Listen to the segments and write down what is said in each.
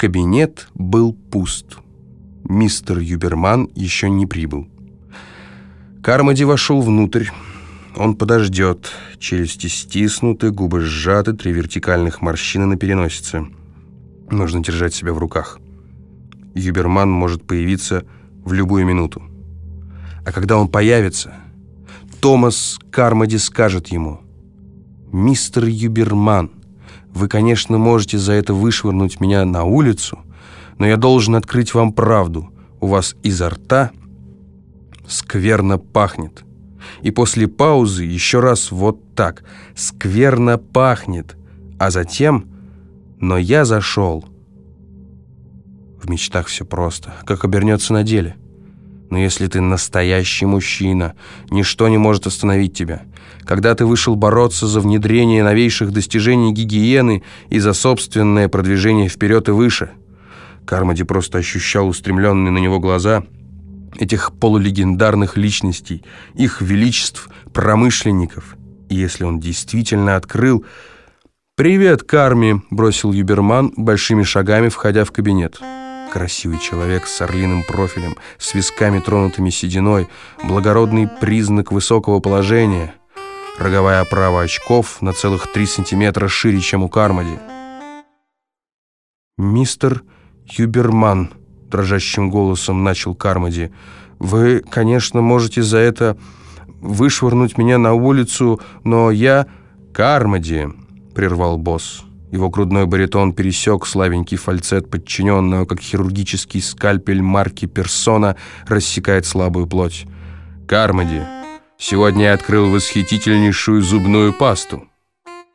Кабинет был пуст. Мистер Юберман еще не прибыл. Кармоди вошел внутрь. Он подождет. Челюсти стиснуты, губы сжаты, три вертикальных морщины на переносице. Нужно держать себя в руках. Юберман может появиться в любую минуту. А когда он появится, Томас Кармоди скажет ему, «Мистер Юберман, вы, конечно, можете за это вышвырнуть меня на улицу, но я должен открыть вам правду. У вас изо рта скверно пахнет». И после паузы еще раз вот так «скверно пахнет», а затем «но я зашел». В мечтах все просто, как обернется на деле. Но если ты настоящий мужчина, ничто не может остановить тебя. Когда ты вышел бороться за внедрение новейших достижений гигиены и за собственное продвижение вперед и выше. Кармоди просто ощущал устремленные на него глаза этих полулегендарных личностей, их величеств, промышленников. И если он действительно открыл... «Привет, Карми!» – бросил Юберман, большими шагами входя в кабинет. Красивый человек с орлиным профилем, с висками, тронутыми сединой, благородный признак высокого положения, роговая оправа очков на целых три сантиметра шире, чем у Кармоди. «Мистер Юберман», — дрожащим голосом начал Кармоди, «вы, конечно, можете за это вышвырнуть меня на улицу, но я...» «Кармоди», — прервал босс, — его грудной баритон пересек славенький фальцет подчиненного, как хирургический скальпель марки «Персона» рассекает слабую плоть. «Кармоди, сегодня я открыл восхитительнейшую зубную пасту.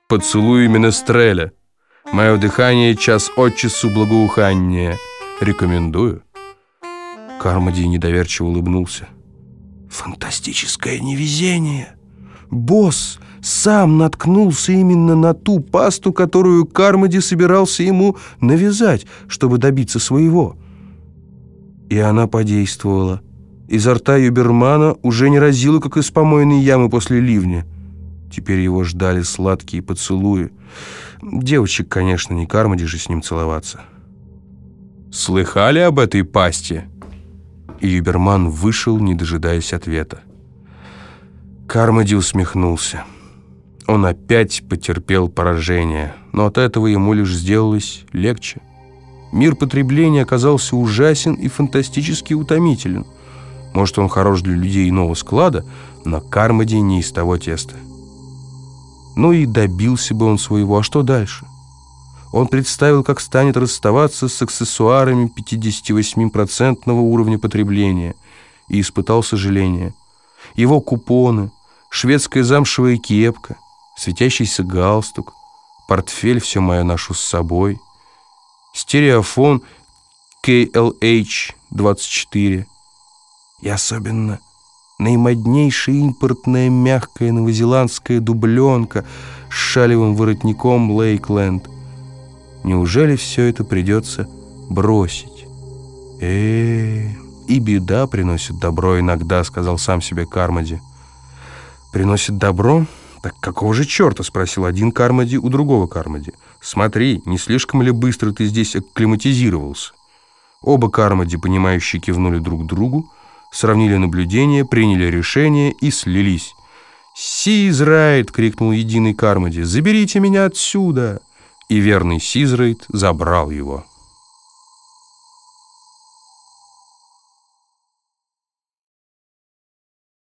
Поцелуй Менестреля. Мое дыхание час от часу благоухание. Рекомендую». Кармоди недоверчиво улыбнулся. «Фантастическое невезение! Босс!» сам наткнулся именно на ту пасту, которую Кармоди собирался ему навязать, чтобы добиться своего. И она подействовала. Изо рта Юбермана уже не разило, как из помойной ямы после ливня. Теперь его ждали сладкие поцелуи. Девочек, конечно, не Кармоди же с ним целоваться. «Слыхали об этой пасте?» И Юберман вышел, не дожидаясь ответа. Кармоди усмехнулся. Он опять потерпел поражение, но от этого ему лишь сделалось легче. Мир потребления оказался ужасен и фантастически утомителен. Может, он хорош для людей иного склада, но Кармоди не из того теста. Ну и добился бы он своего, а что дальше? Он представил, как станет расставаться с аксессуарами 58% уровня потребления и испытал сожаление. Его купоны, шведская замшевая кепка – светящийся галстук, портфель все мое ношу с собой, стереофон KLH-24 и особенно наимоднейшая импортная мягкая новозеландская дубленка с шалевым воротником Лейкленд. Неужели все это придется бросить? э, -э, -э и беда приносит добро иногда, сказал сам себе Кармоди. Приносит добро? «Так какого же черта?» — спросил один Кармоди у другого Кармоди. «Смотри, не слишком ли быстро ты здесь акклиматизировался?» Оба Кармоди, понимающие, кивнули друг другу, сравнили наблюдения, приняли решение и слились. «Сизрайт!» — крикнул единый Кармоди. «Заберите меня отсюда!» И верный Сизрайт забрал его.